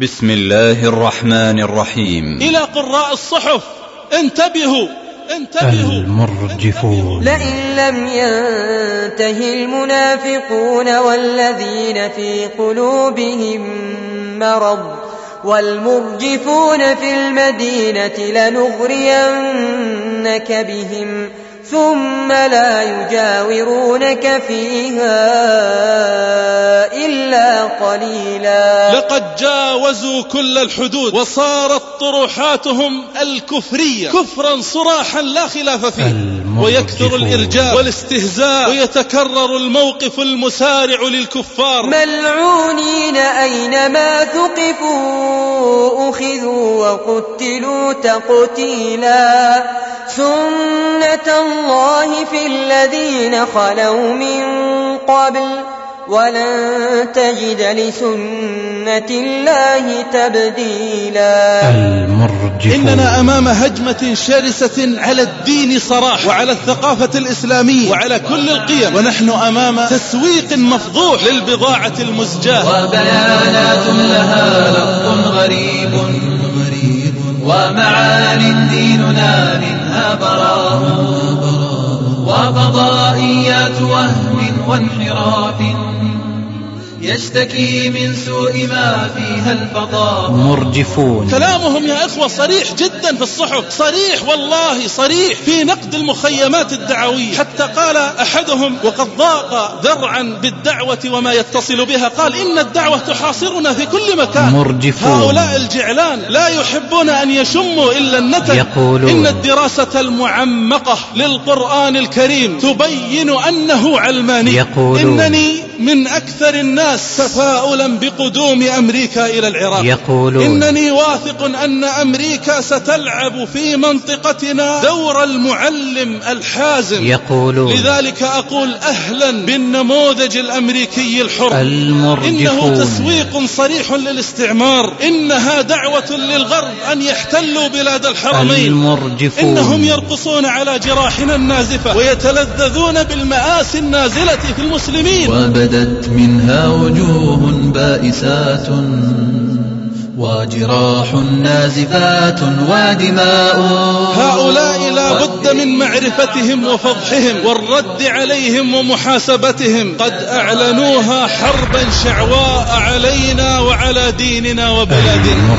بسم الله الرحمن الرحيم. إلى قراء الصحف. انتبهوا انتبهوا. المرجفون. لئن لم ينته المنافقون والذين في قلوبهم مرض والمرجفون في المدينة لنغرينك بهم ثم لا يجاورونك فيها إلا قليلا. لقد جاوزوا كل الحدود وصارت طروحاتهم الكفرية. كفرا صراحا لا خلاف فيه. ويكثر الإرجاء والاستهزاء. ويتكرر الموقف المسارع للكفار. ملعونين أينما ثقفوا أخذوا وقتلوا تقتيلا. سنة الله في الذين خلوا من قبل ولن تجد لسنة الله تبديلا. المرجفون. إننا أمام هجمة شرسة على الدين صراحة وعلى الثقافة الإسلامية وعلى كل القيم. ونحن أمام تسويق مفضوح للبضاعة المزجاة. وبيانات لها لفظ غريب ومعان ديننا منها وفضائيات وهم وانحراف. يشتكي من سوء ما فيها الفضاء. مرجفون. كلامهم يا إخوة صريح جدا في الصحف. صريح والله صريح في نقد المخيمات الدعوية. حتى قال أحدهم وقد ضاق ذرعا بالدعوة وما يتصل بها. قال إن الدعوة تحاصرنا في كل مكان. مرجفون. هؤلاء الجعلان لا يحبون أن يشموا إلا النتن. يقولون. إن الدراسة المعمقة للقرآن الكريم تبين أنه علماني. يقولون. إنني من أكثر الناس تفاؤلا بقدوم أمريكا إلى العراق. يقولون. إنني واثق أن أمريكا ستلعب في منطقتنا دور المعلم الحازم. يقولون. لذلك أقول أهلا بالنموذج الأمريكي الحر. إنه المرجفون تسويق صريح للاستعمار. إنها دعوة للغرب أن يحتلوا بلاد الحرمين. المرجفون. إنهم يرقصون على جراحنا النازفة ويتلذذون بالمآسي النازلة في المسلمين. وبدت منها وجوه بائسات. وجراح نازفات ودماء. هؤلاء لا بد من معرفتهم وفضحهم والرد عليهم ومحاسبتهم. قد أعلنوها حربا شعواء علينا وعلى ديننا وبلادنا.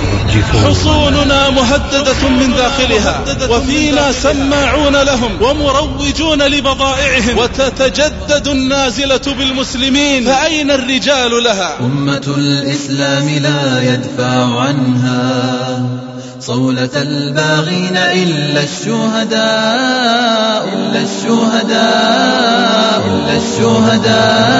حصوننا مهددة من داخلها. وفينا سماعون لهم ومروجون لبضائعهم. وتتجدد النازلة بالمسلمين. فأين الرجال لها؟ أمة الإسلام لا يدفع عنها صولة الباغين إلا الشهداء إلا الشهداء إلا الشهداء.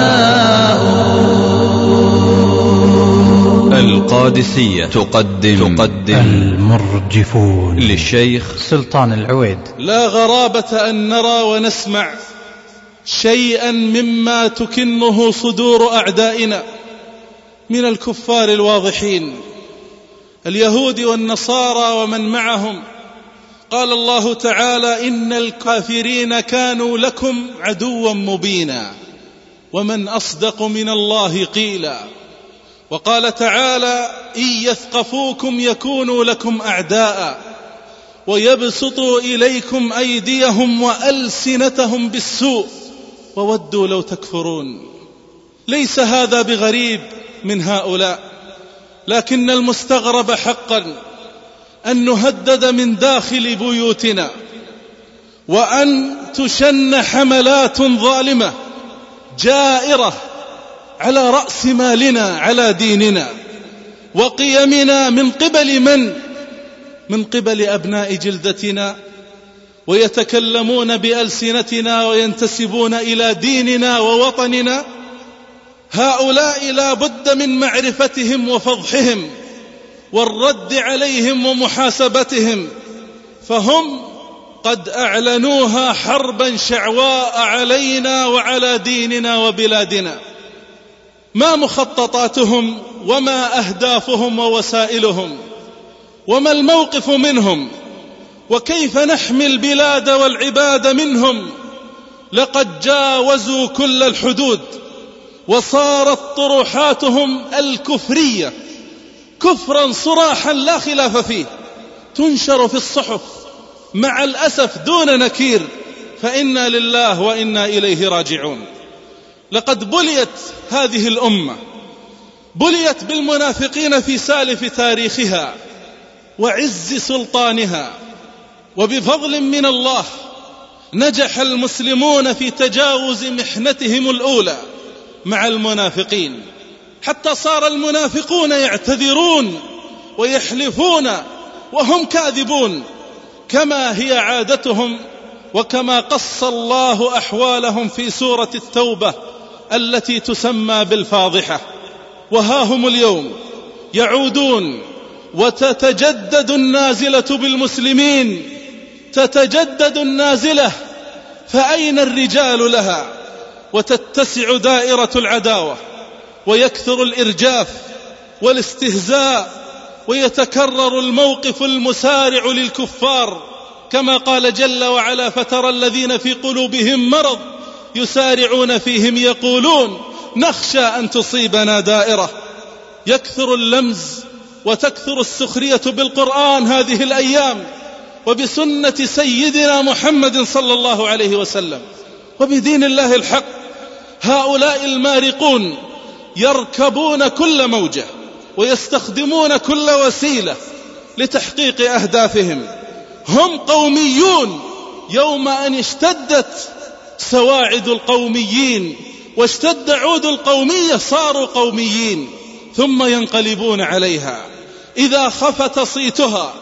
القادسية تقدم تقدم المرجفون للشيخ سلطان العويد. لا غرابة أن نرى ونسمع شيئا مما تكنه صدور أعدائنا من الكفار الواضحين. اليهود والنصارى ومن معهم. قال الله تعالى إن الكافرين كانوا لكم عدوا مبينا ومن أصدق من الله قيلا. وقال تعالى إن يثقفوكم يكونوا لكم أعداء ويبسطوا إليكم أيديهم وألسنتهم بالسوء وودوا لو تكفرون. ليس هذا بغريب من هؤلاء. لكن المستغرب حقا أن نهدد من داخل بيوتنا وأن تشن حملات ظالمة جائرة على رأس مالنا على ديننا. وقيمنا من قبل من؟ من قبل أبناء جلدتنا. ويتكلمون بألسنتنا وينتسبون إلى ديننا ووطننا. هؤلاء لا بد من معرفتهم وفضحهم والرد عليهم ومحاسبتهم فهم قد أعلنوها حربا شعواء علينا وعلى ديننا وبلادنا. ما مخططاتهم وما أهدافهم ووسائلهم وما الموقف منهم وكيف نحمي البلاد والعباد منهم لقد جاوزوا كل الحدود. وصارت طروحاتهم الكفرية. كفرا صراحا لا خلاف فيه. تنشر في الصحف. مع الأسف دون نكير. فإنا لله وإنا إليه راجعون. لقد بليت هذه الأمة. بليت بالمنافقين في سالف تاريخها. وعز سلطانها. وبفضل من الله نجح المسلمون في تجاوز محنتهم الأولى. مع المنافقين. حتى صار المنافقون يعتذرون ويحلفون وهم كاذبون. كما هي عادتهم وكما قص الله أحوالهم في سورة التوبة التي تسمى بالفاضحة. وها هم اليوم يعودون وتتجدد النازلة بالمسلمين. تتجدد النازلة فأين الرجال لها؟ وتتسع دائرة العداوة ويكثر الإرجاف والاستهزاء ويتكرر الموقف المسارع للكفار. كما قال جل وعلا فترى الذين في قلوبهم مرض يسارعون فيهم يقولون نخشى أن تصيبنا دائرة. يكثر اللمز وتكثر السخرية بالقرآن هذه الأيام وبسنة سيدنا محمد صلى الله عليه وسلم. وبدين الله الحق هؤلاء المارقون يركبون كل موجة ويستخدمون كل وسيلة لتحقيق أهدافهم. هم قوميون يوم أن اشتدت سواعد القوميين واشتد عود القومية صاروا قوميين ثم ينقلبون عليها. إذا خفت صيتها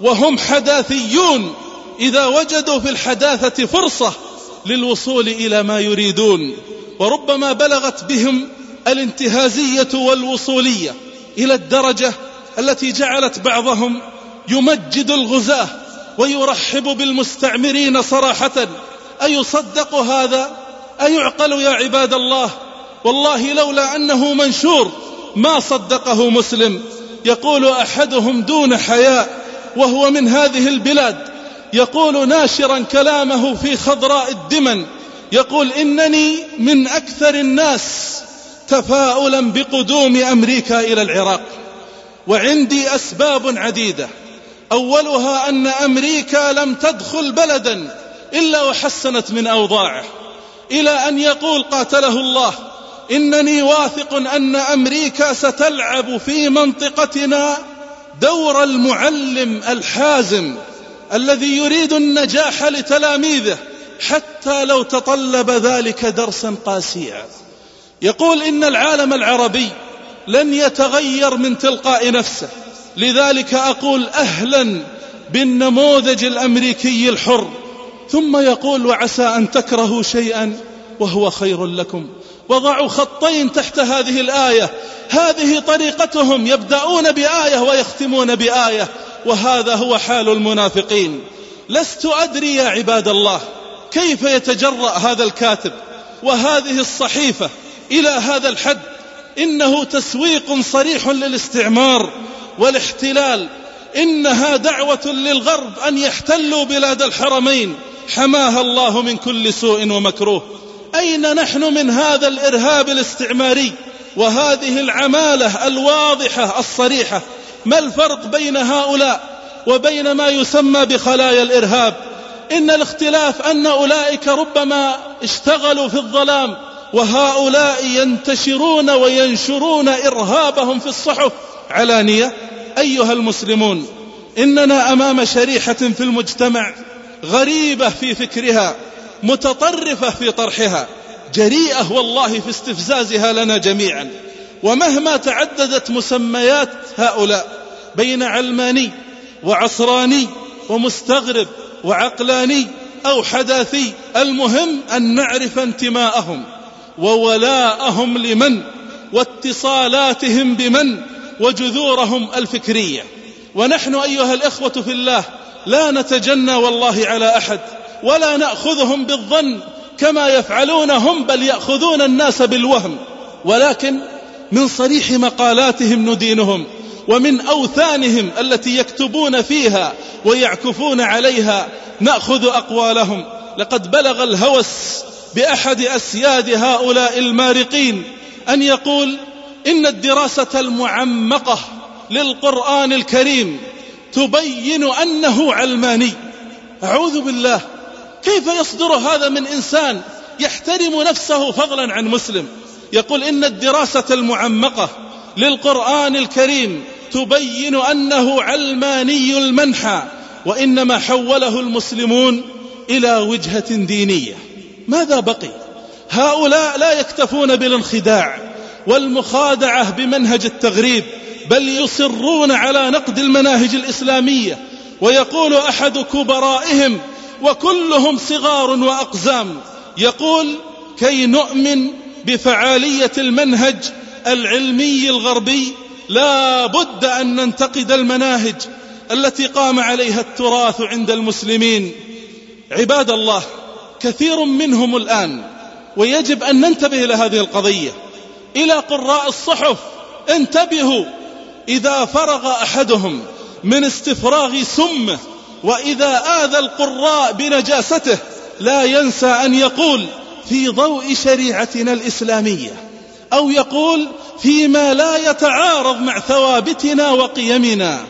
وهم حداثيون إذا وجدوا في الحداثة فرصة للوصول إلى ما يريدون وربما بلغت بهم الانتهازية والوصولية إلى الدرجة التي جعلت بعضهم يمجد الغزاة ويرحب بالمستعمرين صراحة. أيصدق هذا؟ أيعقل يا عباد الله؟ والله لولا أنه منشور ما صدقه مسلم. يقول أحدهم دون حياء وهو من هذه البلاد. يقول ناشرا كلامه في خضراء الدمن يقول إنني من أكثر الناس تفاؤلا بقدوم أمريكا إلى العراق وعندي أسباب عديدة. أولها أن أمريكا لم تدخل بلدا إلا وحسنت من أوضاعه. إلى أن يقول قاتله الله إنني واثق أن أمريكا ستلعب في منطقتنا دور المعلم الحازم الذي يريد النجاح لتلاميذه حتى لو تطلب ذلك درسا قاسيا. يقول إن العالم العربي لن يتغير من تلقاء نفسه. لذلك أقول أهلا بالنموذج الأمريكي الحر. ثم يقول وعسى أن تكرهوا شيئا وهو خير لكم. وضعوا خطين تحت هذه الآية. هذه طريقتهم يبدأون بآية ويختمون بآية. وهذا هو حال المنافقين. لست أدري يا عباد الله كيف يتجرأ هذا الكاتب وهذه الصحيفة إلى هذا الحد. إنه تسويق صريح للاستعمار والاحتلال. إنها دعوة للغرب أن يحتلوا بلاد الحرمين. حماها الله من كل سوء ومكروه. أين نحن من هذا الإرهاب الاستعماري؟ وهذه العمالة الواضحة الصريحة ما الفرق بين هؤلاء وبين ما يسمى بخلايا الإرهاب؟ إن الاختلاف أن أولئك ربما اشتغلوا في الظلام وهؤلاء ينتشرون وينشرون إرهابهم في الصحف. علانية أيها المسلمون إننا أمام شريحة في المجتمع غريبة في فكرها متطرفة في طرحها جريئة والله في استفزازها لنا جميعا. ومهما تعددت مسميات هؤلاء بين علماني وعصراني ومستغرب وعقلاني أو حداثي المهم أن نعرف انتماءهم وولاءهم لمن واتصالاتهم بمن وجذورهم الفكرية. ونحن أيها الإخوة في الله لا نتجنى والله على أحد ولا نأخذهم بالظن كما يفعلون هم بل يأخذون الناس بالوهم. ولكن من صريح مقالاتهم ندينهم ومن أوثانهم التي يكتبون فيها ويعكفون عليها نأخذ أقوالهم. لقد بلغ الهوس بأحد أسياد هؤلاء المارقين أن يقول إن الدراسة المعمقة للقرآن الكريم تبين أنه علماني. أعوذ بالله كيف يصدر هذا من إنسان يحترم نفسه فضلا عن مسلم؟ يقول إن الدراسة المعمقة للقرآن الكريم تبين أنه علماني المنحى وإنما حوله المسلمون إلى وجهة دينية. ماذا بقي؟ هؤلاء لا يكتفون بالانخداع والمخادعة بمنهج التغريب بل يصرون على نقد المناهج الإسلامية ويقول أحد كبرائهم وكلهم صغار وأقزام يقول كي نؤمن بفعالية المنهج العلمي الغربي لا بد أن ننتقد المناهج التي قام عليها التراث عند المسلمين. عباد الله كثير منهم الآن ويجب أن ننتبه إلى هذه القضية. إلى قراء الصحف انتبهوا! إذا فرغ أحدهم من استفراغ سمه وإذا آذى القراء بنجاسته لا ينسى أن يقول في ضوء شريعتنا الإسلامية أو يقول فيما لا يتعارض مع ثوابتنا وقيمنا.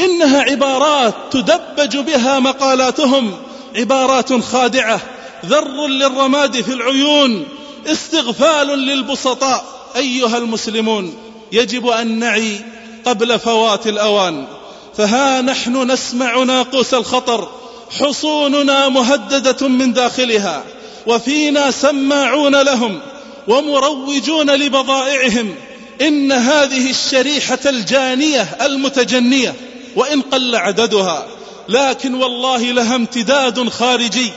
إنها عبارات تدبج بها مقالاتهم عبارات خادعة ذر للرماد في العيون استغفال للبسطاء. أيها المسلمون يجب أن نعي قبل فوات الأوان. فها نحن نسمع ناقوس الخطر حصوننا مهددة من داخلها. وفينا سماعون لهم ومروجون لبضائعهم. إن هذه الشريحة الجانية المتجنية وإن قل عددها. لكن والله لها امتداد خارجي.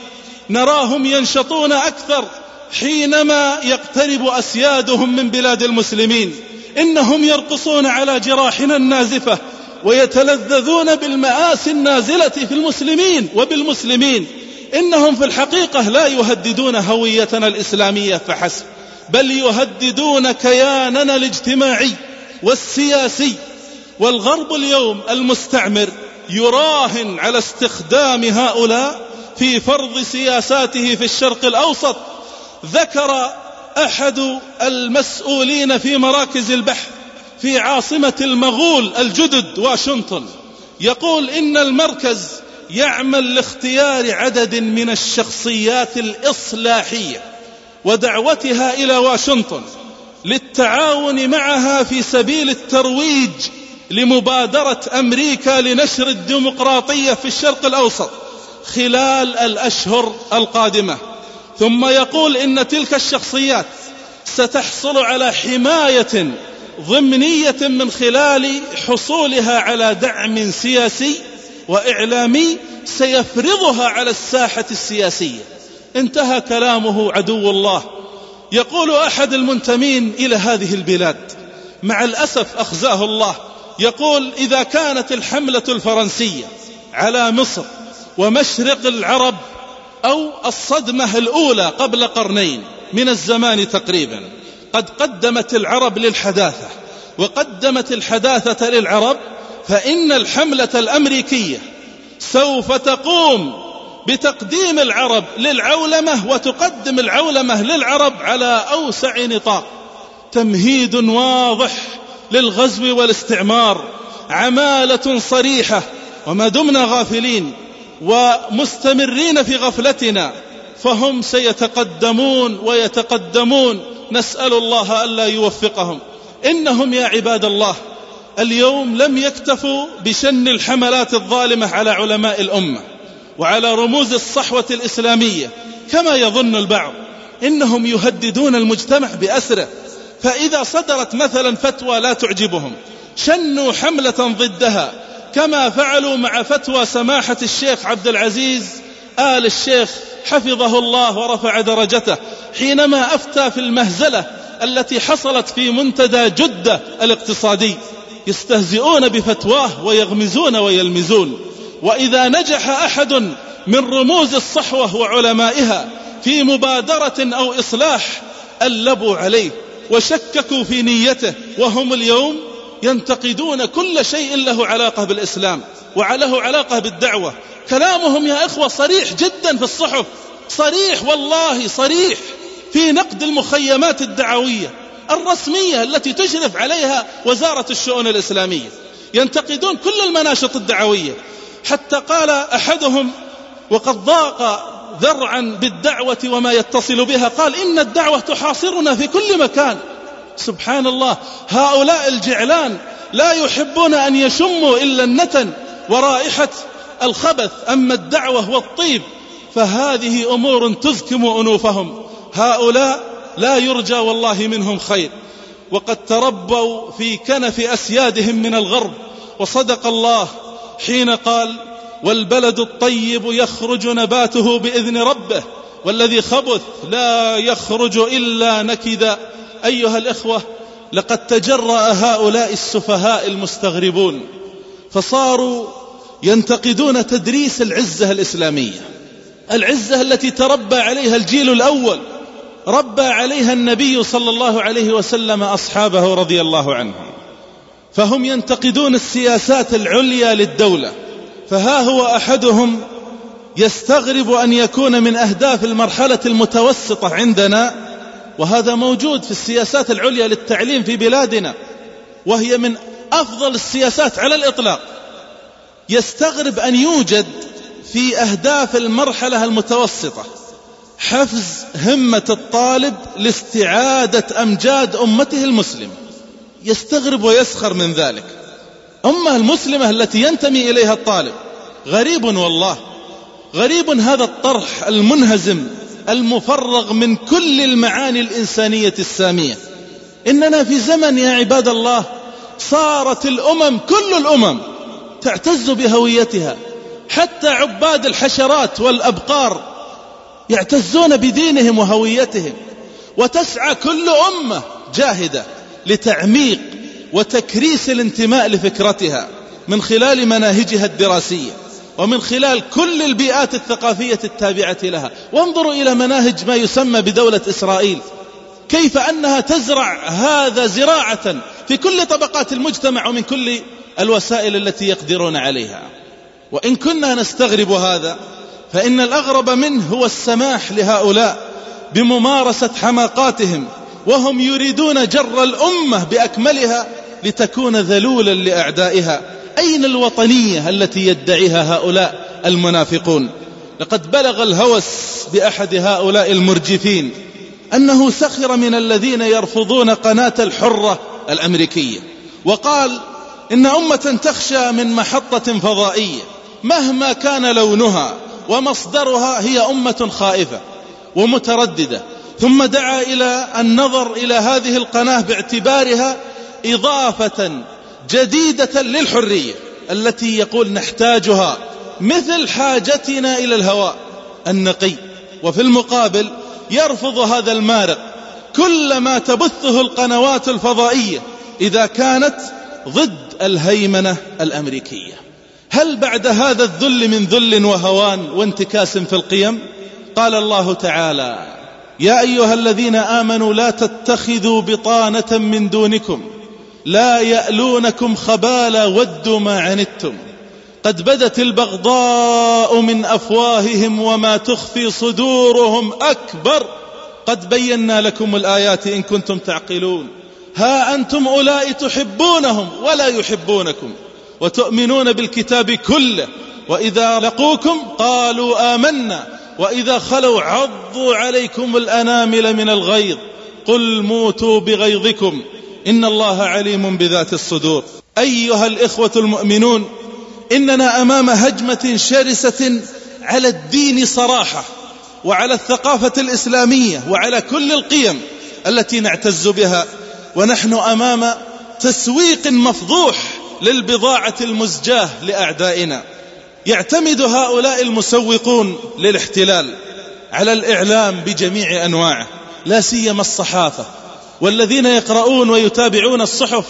نراهم ينشطون أكثر حينما يقترب أسيادهم من بلاد المسلمين. إنهم يرقصون على جراحنا النازفة ويتلذذون بالمآسي النازلة في المسلمين وبالمسلمين. إنهم في الحقيقة لا يهددون هويتنا الإسلامية فحسب بل يهددون كياننا الاجتماعي والسياسي. والغرب اليوم المستعمر يراهن على استخدام هؤلاء في فرض سياساته في الشرق الأوسط. ذكر أحد المسؤولين في مراكز البحث في عاصمة المغول الجدد واشنطن يقول إن المركز يعمل لاختيار عدد من الشخصيات الإصلاحية ودعوتها إلى واشنطن للتعاون معها في سبيل الترويج لمبادرة أمريكا لنشر الديمقراطية في الشرق الأوسط خلال الأشهر القادمة. ثم يقول إن تلك الشخصيات ستحصل على حماية ضمنية من خلال حصولها على دعم سياسي وإعلامي سيفرضها على الساحة السياسية. انتهى كلامه عدو الله. يقول أحد المنتمين إلى هذه البلاد مع الأسف أخزاه الله يقول إذا كانت الحملة الفرنسية على مصر ومشرق العرب أو الصدمة الأولى قبل قرنين من الزمان تقريبا قد قدمت العرب للحداثة وقدمت الحداثة للعرب فإن الحملة الأمريكية سوف تقوم بتقديم العرب للعولمة وتقدم العولمة للعرب على أوسع نطاق. تمهيد واضح للغزو والاستعمار عمالة صريحة وما دمنا غافلين ومستمرين في غفلتنا. فهم سيتقدمون ويتقدمون. نسأل الله ألا يوفقهم. إنهم يا عباد الله اليوم لم يكتفوا بشن الحملات الظالمة على علماء الأمة وعلى رموز الصحوة الإسلامية. كما يظن البعض إنهم يهددون المجتمع بأسره. فإذا صدرت مثلا فتوى لا تعجبهم شنوا حملة ضدها. كما فعلوا مع فتوى سماحة الشيخ عبد العزيز آل الشيخ حفظه الله ورفع درجته حينما أفتى في المهزلة التي حصلت في منتدى جدة الاقتصادي. يستهزئون بفتواه ويغمزون ويلمزون. وإذا نجح أحد من رموز الصحوة وعلمائها في مبادرة أو إصلاح ألبوا عليه وشككوا في نيته وهم اليوم ينتقدون كل شيء له علاقة بالإسلام وله علاقة بالدعوة. كلامهم يا إخوة صريح جدا في الصحف. صريح والله صريح في نقد المخيمات الدعوية. الرسمية التي تشرف عليها وزارة الشؤون الإسلامية. ينتقدون كل المناشط الدعوية. حتى قال أحدهم وقد ضاق ذرعا بالدعوة وما يتصل بها قال إن الدعوة تحاصرنا في كل مكان. سبحان الله هؤلاء الجعلان لا يحبون أن يشموا إلا النتن ورائحة الخبث. أما الدعوة والطيب فهذه أمور تزكم أنوفهم. هؤلاء لا يرجى والله منهم خير. وقد تربوا في كنف أسيادهم من الغرب. وصدق الله حين قال والبلد الطيب يخرج نباته بإذن ربه والذي خبث لا يخرج إلا نكدا. أيها الإخوة لقد تجرأ هؤلاء السفهاء المستغربون فصاروا ينتقدون تدريس العزة الإسلامية. العزة التي تربى عليها الجيل الأول ربى عليها النبي صلى الله عليه وسلم أصحابه رضي الله عنهم. فهم ينتقدون السياسات العليا للدولة. فها هو أحدهم يستغرب أن يكون من أهداف المرحلة المتوسطة عندنا وهذا موجود في السياسات العليا للتعليم في بلادنا وهي من أفضل السياسات على الإطلاق. يستغرب أن يوجد في أهداف المرحلة المتوسطة. حفز همة الطالب لاستعادة أمجاد أمته المسلمة يستغرب ويسخر من ذلك. أمة المسلمة التي ينتمي إليها الطالب. غريب والله. غريب هذا الطرح المنهزم المفرغ من كل المعاني الإنسانية السامية. إننا في زمن يا عباد الله صارت الأمم كل الأمم تعتز بهويتها. حتى عباد الحشرات والأبقار يعتزون بدينهم وهويتهم وتسعى كل أمة جاهدة لتعميق وتكريس الانتماء لفكرتها من خلال مناهجها الدراسية ومن خلال كل البيئات الثقافية التابعة لها. وانظروا إلى مناهج ما يسمى بدولة إسرائيل. كيف أنها تزرع هذا زراعة في كل طبقات المجتمع ومن كل الوسائل التي يقدرون عليها. وإن كنا نستغرب هذا فإن الأغرب منه هو السماح لهؤلاء بممارسة حماقاتهم وهم يريدون جر الأمة بأكملها لتكون ذلولا لأعدائها. أين الوطنية التي يدعيها هؤلاء المنافقون؟ لقد بلغ الهوس بأحد هؤلاء المرجفين أنه سخر من الذين يرفضون قناة الحرة الأمريكية وقال إن أمة تخشى من محطة فضائية مهما كان لونها ومصدرها هي أمة خائفة ومترددة. ثم دعا إلى النظر إلى هذه القناة باعتبارها إضافة جديدة للحرية التي يقول نحتاجها مثل حاجتنا إلى الهواء النقي. وفي المقابل يرفض هذا المارق كل ما تبثه القنوات الفضائية إذا كانت ضد الهيمنة الأمريكية. هل بعد هذا الذل من ذل وهوان وانتكاس في القيم؟ قال الله تعالى يا أيها الذين آمنوا لا تتخذوا بطانة من دونكم لا يألونكم خبالا ودوا ما عنتم. قد بدت البغضاء من أفواههم وما تخفي صدورهم أكبر. قد بينا لكم الآيات إن كنتم تعقلون. ها أنتم أولئك تحبونهم ولا يحبونكم. وتؤمنون بالكتاب كله. وإذا لقوكم قالوا آمنا. وإذا خلوا عضوا عليكم الأنامل من الغيظ. قل موتوا بغيظكم. إن الله عليم بذات الصدور. أيها الإخوة المؤمنون إننا أمام هجمة شرسة على الدين صراحة وعلى الثقافة الإسلامية وعلى كل القيم التي نعتز بها. ونحن أمام تسويق مفضوح للبضاعة المزجاة لأعدائنا. يعتمد هؤلاء المسوقون للاحتلال على الإعلام بجميع أنواعه لا سيما الصحافة. والذين يقرؤون ويتابعون الصحف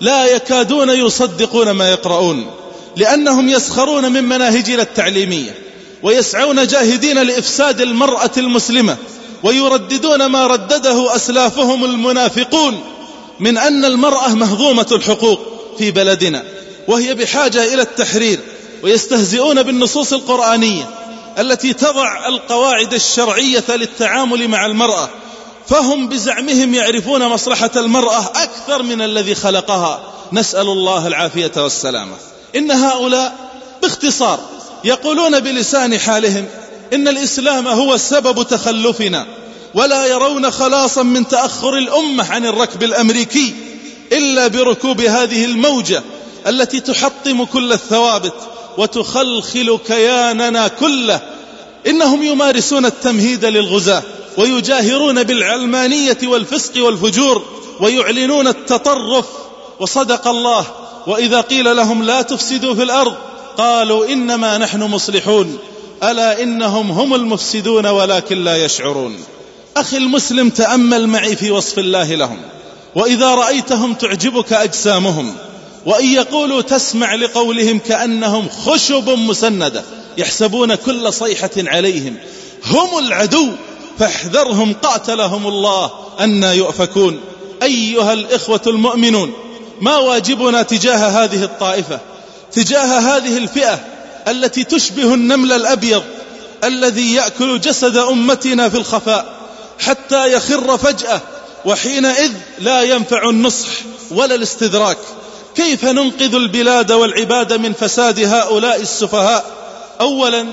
لا يكادون يصدقون ما يقرؤون لأنهم يسخرون من مناهجنا التعليمية ويسعون جاهدين لإفساد المرأة المسلمة ويرددون ما ردده أسلافهم المنافقون من أن المرأة مهضومة الحقوق. في بلدنا وهي بحاجة إلى التحرير ويستهزئون بالنصوص القرآنية التي تضع القواعد الشرعية للتعامل مع المرأة فهم بزعمهم يعرفون مصلحة المرأة أكثر من الذي خلقها. نسأل الله العافية والسلامة. إن هؤلاء باختصار يقولون بلسان حالهم إن الإسلام هو سبب تخلفنا ولا يرون خلاصا من تأخر الأمة عن الركب الأمريكي. إلا بركوب هذه الموجة التي تحطم كل الثوابت وتخلخل كياننا كله. إنهم يمارسون التمهيد للغزاة ويجاهرون بالعلمانية والفسق والفجور ويعلنون التطرف. وصدق الله. وإذا قيل لهم لا تفسدوا في الأرض قالوا إنما نحن مصلحون. ألا إنهم هم المفسدون ولكن لا يشعرون. أخي المسلم تأمل معي في وصف الله لهم. وإذا رأيتهم تعجبك أجسامهم وإن يقولوا تسمع لقولهم كأنهم خشب مسندة يحسبون كل صيحة عليهم هم العدو فاحذرهم قاتلهم الله أن يؤفكون. أيها الإخوة المؤمنون ما واجبنا تجاه هذه الطائفة؟ تجاه هذه الفئة التي تشبه النمل الأبيض الذي يأكل جسد أمتنا في الخفاء حتى يخر فجأة وحينئذ لا ينفع النصح ولا الاستدراك. كيف ننقذ البلاد والعباد من فساد هؤلاء السفهاء؟ أولا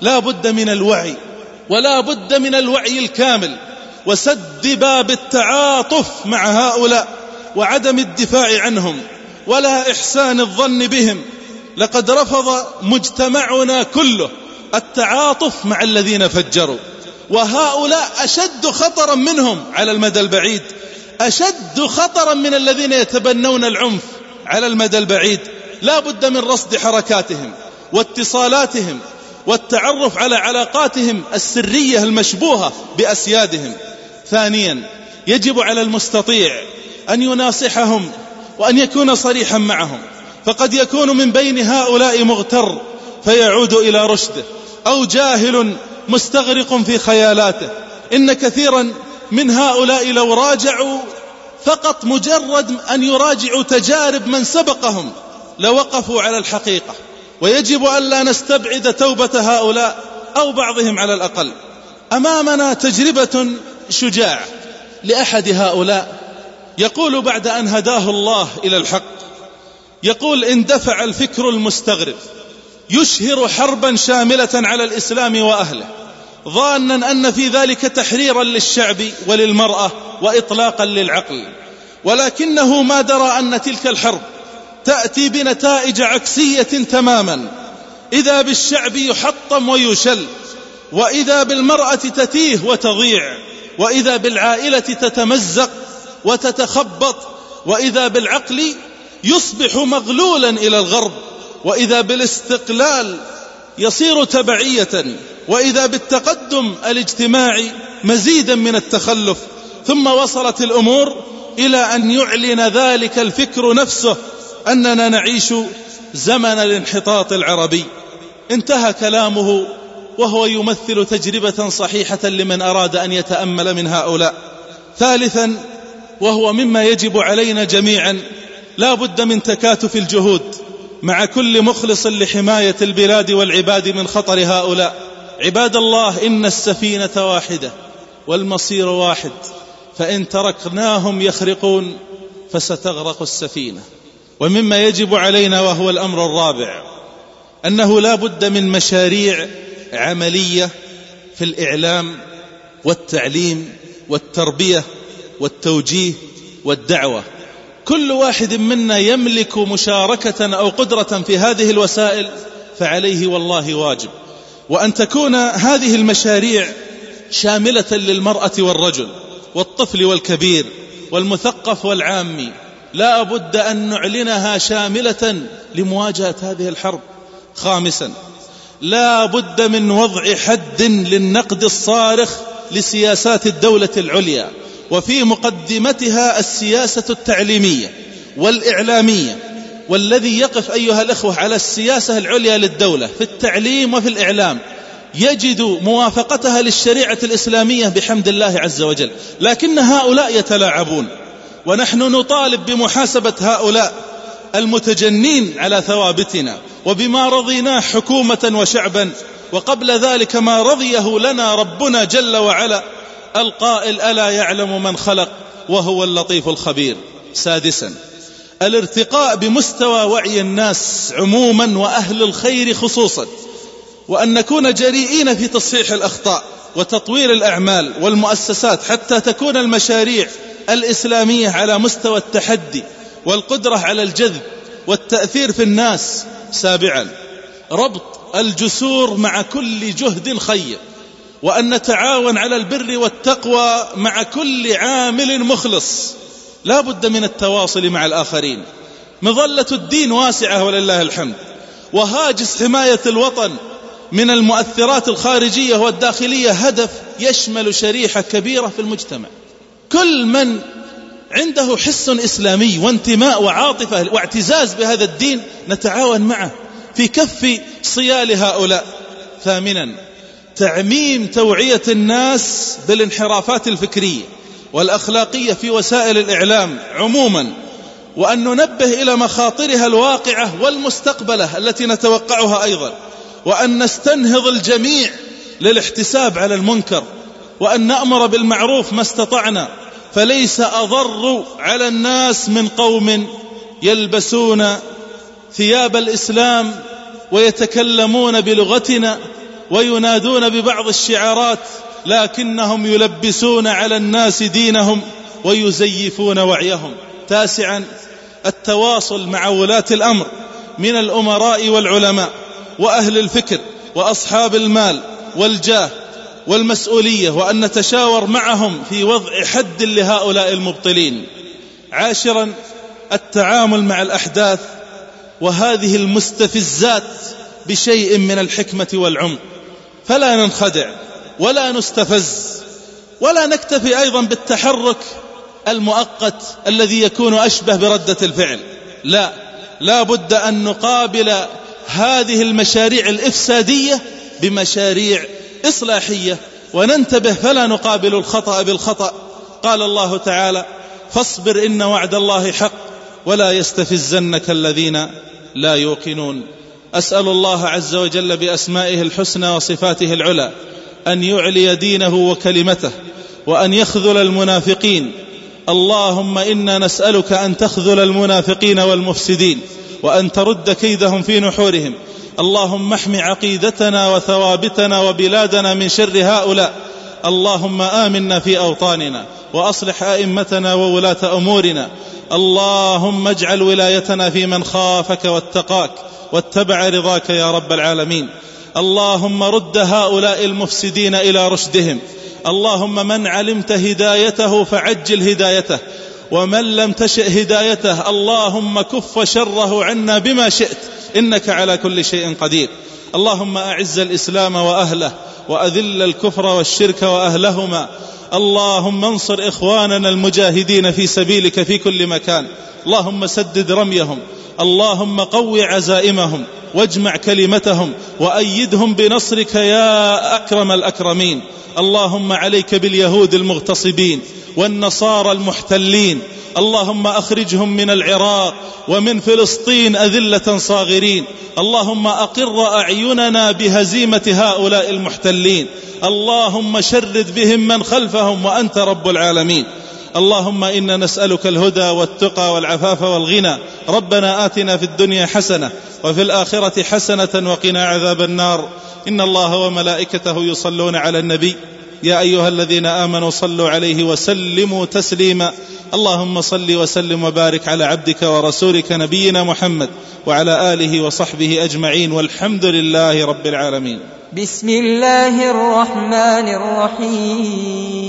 لا بد من الوعي ولا بد من الوعي الكامل. وسد باب التعاطف مع هؤلاء وعدم الدفاع عنهم ولا إحسان الظن بهم. لقد رفض مجتمعنا كله التعاطف مع الذين فجروا. وهؤلاء أشد خطرا منهم على المدى البعيد أشد خطرا من الذين يتبنون العنف على المدى البعيد. لا بد من رصد حركاتهم واتصالاتهم والتعرف على علاقاتهم السرية المشبوهة بأسيادهم. ثانيا يجب على المستطيع أن يناصحهم وأن يكون صريحا معهم. فقد يكون من بين هؤلاء مغتر فيعود إلى رشده أو جاهل مستغرق في خيالاته. إن كثيرا من هؤلاء لو راجعوا فقط مجرد أن يراجعوا تجارب من سبقهم لوقفوا على الحقيقة. ويجب ألا نستبعد توبة هؤلاء أو بعضهم على الأقل. أمامنا تجربة شجاعة لأحد هؤلاء. يقول بعد أن هداه الله إلى الحق يقول اندفع الفكر المستغرب يشهر حربا شاملة على الإسلام وأهله. ظانا أن في ذلك تحريرا للشعب وللمرأة وإطلاقا للعقل. ولكنه ما درى أن تلك الحرب تأتي بنتائج عكسية تماما. إذا بالشعب يحطم ويشل وإذا بالمرأة تتيه وتضيع وإذا بالعائلة تتمزق وتتخبط وإذا بالعقل يصبح مغلولا إلى الغرب وإذا بالاستقلال يصير تبعية وإذا بالتقدم الاجتماعي مزيدا من التخلف ثم وصلت الأمور إلى أن يعلن ذلك الفكر نفسه أننا نعيش زمن الانحطاط العربي. انتهى كلامه وهو يمثل تجربة صحيحة لمن أراد أن يتأمل من هؤلاء. ثالثا وهو مما يجب علينا جميعا لا بد من تكاتف الجهود. مع كل مخلص لحماية البلاد والعباد من خطر هؤلاء. عباد الله إن السفينة واحدة والمصير واحد فإن تركناهم يخرقون فستغرق السفينة. ومما يجب علينا وهو الأمر الرابع أنه لا بد من مشاريع عملية في الإعلام والتعليم والتربية والتوجيه والدعوة. كل واحد منا يملك مشاركة أو قدرة في هذه الوسائل فعليه والله واجب. وأن تكون هذه المشاريع شاملة للمرأة والرجل والطفل والكبير والمثقف والعامي لا بد أن نعلنها شاملة لمواجهة هذه الحرب. خامسا لا بد من وضع حد للنقد الصارخ لسياسات الدولة العليا. وفي مقدمتها السياسة التعليمية والإعلامية والذي يقف أيها الأخوة على السياسة العليا للدولة في التعليم وفي الإعلام يجد موافقتها للشريعة الإسلامية بحمد الله عز وجل. لكن هؤلاء يتلاعبون ونحن نطالب بمحاسبة هؤلاء المتجنين على ثوابتنا وبما رضيناه حكومة وشعبا وقبل ذلك ما رضيه لنا ربنا جل وعلا. القائل ألا يعلم من خلق وهو اللطيف الخبير؟ سادسا الارتقاء بمستوى وعي الناس عموما وأهل الخير خصوصا وأن نكون جريئين في تصحيح الأخطاء وتطوير الأعمال والمؤسسات حتى تكون المشاريع الإسلامية على مستوى التحدي والقدرة على الجذب والتأثير في الناس. سابعا ربط الجسور مع كل جهد خير. وأن نتعاون على البر والتقوى مع كل عامل مخلص. لا بد من التواصل مع الآخرين. مظلة الدين واسعة ولله الحمد. وهاجس حماية الوطن من المؤثرات الخارجية والداخلية هدف يشمل شريحة كبيرة في المجتمع. كل من عنده حس إسلامي وانتماء وعاطفة واعتزاز بهذا الدين نتعاون معه في كف صيال هؤلاء. ثامنا تعميم توعية الناس بالانحرافات الفكرية والأخلاقية في وسائل الإعلام عموما وأن ننبه إلى مخاطرها الواقعة والمستقبلة التي نتوقعها أيضا وأن نستنهض الجميع للاحتساب على المنكر وأن نأمر بالمعروف ما استطعنا فليس أضر على الناس من قوم يلبسون ثياب الإسلام ويتكلمون بلغتنا وينادون ببعض الشعارات لكنهم يلبسون على الناس دينهم ويزيفون وعيهم. تاسعا التواصل مع ولاة الأمر من الأمراء والعلماء وأهل الفكر وأصحاب المال والجاه والمسؤولية وأن نتشاور معهم في وضع حد لهؤلاء المبطلين. عاشرا التعامل مع الأحداث وهذه المستفزات بشيء من الحكمة والعمق. فلا ننخدع ولا نستفز ولا نكتفي أيضا بالتحرك المؤقت الذي يكون أشبه بردة الفعل. لا لا بد أن نقابل هذه المشاريع الإفسادية بمشاريع إصلاحية وننتبه فلا نقابل الخطأ بالخطأ. قال الله تعالى فاصبر إن وعد الله حق ولا يستفزنك الذين لا يوقنون. أسأل الله عز وجل بأسمائه الحسنى وصفاته العلى أن يعلي دينه وكلمته وأن يخذل المنافقين. اللهم إنا نسألك أن تخذل المنافقين والمفسدين وأن ترد كيدهم في نحورهم. اللهم احم عقيدتنا وثوابتنا وبلادنا من شر هؤلاء. اللهم آمنا في أوطاننا وأصلح أئمتنا وولاة أمورنا. اللهم اجعل ولايتنا في من خافك واتقاك. واتبع رضاك يا رب العالمين. اللهم رد هؤلاء المفسدين إلى رشدهم. اللهم من علمت هدايته فعجل هدايته. ومن لم تشئ هدايته اللهم كف شره عنا بما شئت. إنك على كل شيء قدير. اللهم أعز الإسلام وأهله وأذل الكفر والشرك وأهلهما. اللهم انصر إخواننا المجاهدين في سبيلك في كل مكان. اللهم سدد رميهم. اللهم قو عزائمهم واجمع كلمتهم وأيدهم بنصرك يا أكرم الأكرمين. اللهم عليك باليهود المغتصبين والنصارى المحتلين. اللهم أخرجهم من العراق ومن فلسطين أذلة صاغرين. اللهم أقر أعيننا بهزيمة هؤلاء المحتلين. اللهم شرد بهم من خلفهم وأنت رب العالمين. اللهم إنا نسألك الهدى والتقى والعفاف والغنى. ربنا آتنا في الدنيا حسنة وفي الآخرة حسنة وقنا عذاب النار. إن الله وملائكته يصلون على النبي. يا أيها الذين آمنوا صلوا عليه وسلموا تسليما. اللهم صل وسلم وبارك على عبدك ورسولك نبينا محمد وعلى آله وصحبه أجمعين. والحمد لله رب العالمين. بسم الله الرحمن الرحيم.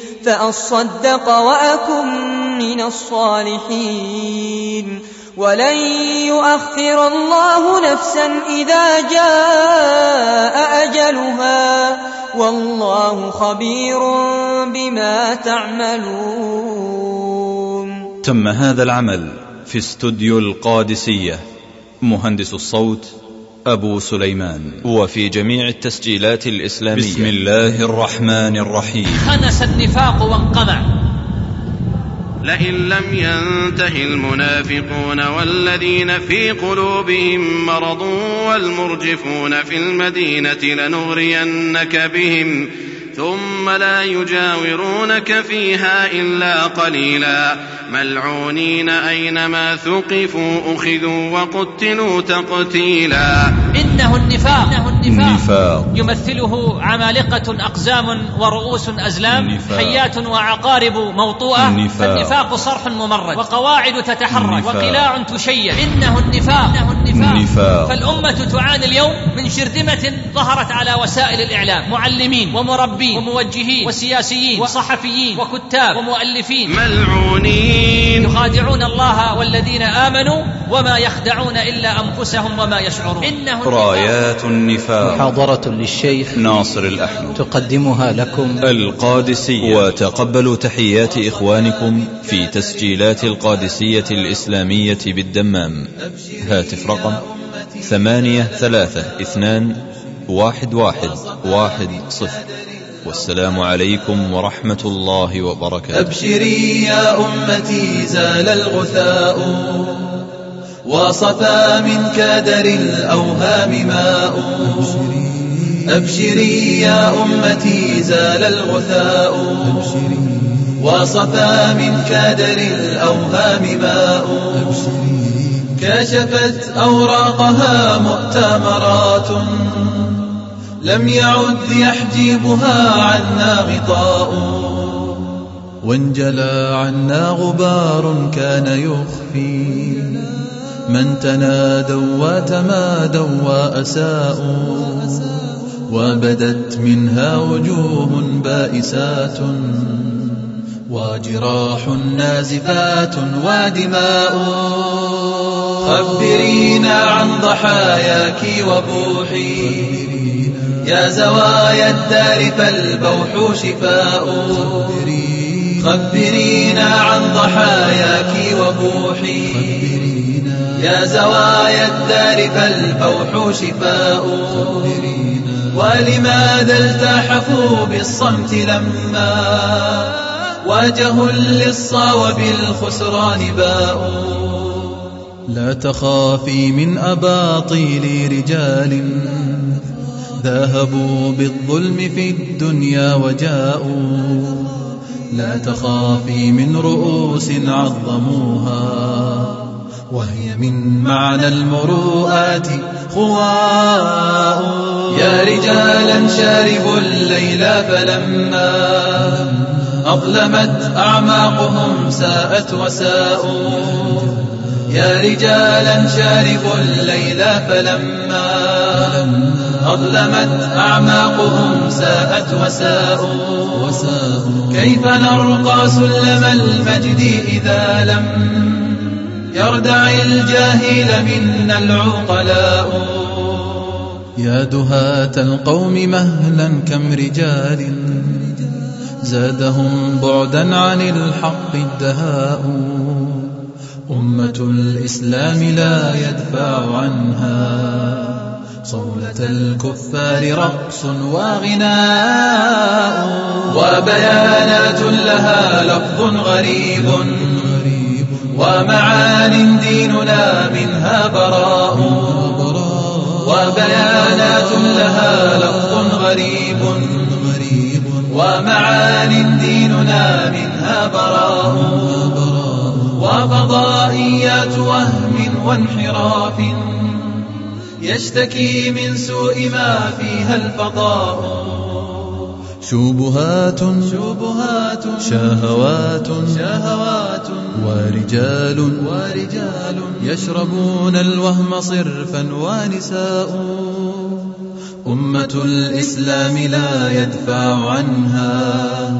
فأصدق وأكن من الصالحين. ولن يؤخر الله نفسا إذا جاء أجلها. والله خبير بما تعملون. تم هذا العمل في استوديو القادسية. مهندس الصوت أبو سليمان وفي جميع التسجيلات الإسلامية. بسم الله الرحمن الرحيم. خنس النفاق وانقمع لئن لم ينته المنافقون والذين في قلوبهم مرض والمرجفون في المدينة لنغرينك بهم. ثم لا يجاورونك فيها إلا قليلا. ملعونين أينما ثقفوا أخذوا وقتلوا تقتيلا. إنه النفاق, إنه النفاق, النفاق. يمثله عمالقة أقزام ورؤوس أزلام النفاق. حيات وعقارب موطوءة. النفاق. فالنفاق صرح ممرد. وقواعد تتحرك. وقلاع تشيع. إنه النفاق, إنه النفاق. النفاق. فالأمة تعاني اليوم من شرذمة ظهرت على وسائل الإعلام. معلمين ومربين وموجهين وسياسيين وصحفيين وكتاب ومؤلفين. ملعونين. يخادعون الله والذين آمنوا وما يخدعون إلا أنفسهم وما يشعرون. إنه. رايات النفاق. محاضرة للشيخ. ناصر الأحمد. تقدمها لكم. القادسية. وتقبلوا تحيات إخوانكم في تسجيلات القادسية الإسلامية بالدمام. هاتف رقم. ثمانية ثلاثة اثنان واحد واحد واحد صفر. والسلام عليكم ورحمة الله وبركاته. أبشري يا أمتي زال الغثاء. وصفى من كدر الأوهام ماء. أبشري يا أمتي زال الغثاء. وصفى من كدر الأوهام ماء. كشفت أوراقها مؤتمرات. لم يعد يحجبها عنا غطاء. وانجلى عنا غبار كان يخفي. من تنادوا وتمادوا وأساءوا وبدت منها وجوه بائسات. وجراح نازفات ودماء. خبرينا عن ضحاياك وبوحي. يا زوايا الدار فالبوح شفاء. خبرينا عن ضحاياك وبوحي. يا زوايا الدار فالبوح شفاء. ولماذا التحفوا بالصمت لما واجهوا للصا وبالخسران باء. لا تخافي من أباطيل رجال ذهبوا بالظلم في الدنيا وجاءوا. لا تخافي من رؤوس عظموها وهي من معنى المروءات خواء. يا رجالا شاربوا الليل فلما أظلمت أعماقهم ساءت وساءوا. يا رجالا شاربوا الليل فلما أظلمت أعماقهم ساءت وساءوا. كيف نرقى سلم المجد إذا لم يردع الجاهل منا العقلاء؟ يا دهاة القوم مهلا كم رجال زادهم بعدا عن الحق الدهاء. أمة الإسلام لا يدفع عنها. صولة الكفار رقص وغناء. وبيانات لها لفظ غريب. ومعان ديننا منها براء. وبيانات لها لفظ غريب. ومعان ديننا منها براء. وفضائيات وهم وانحراف. يشتكي من سوء ما فيها الفضاء. شبهات. شبهات. شهوات. شهوات. ورجال. ورجال. يشربون الوهم صرفا ونساء. أمة الإسلام لا يدفع عنها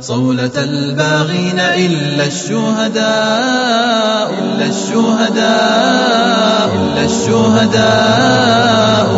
صولة الباغين إلا الشهداء إلا الشهداء إلا الشهداء. إلا الشهداء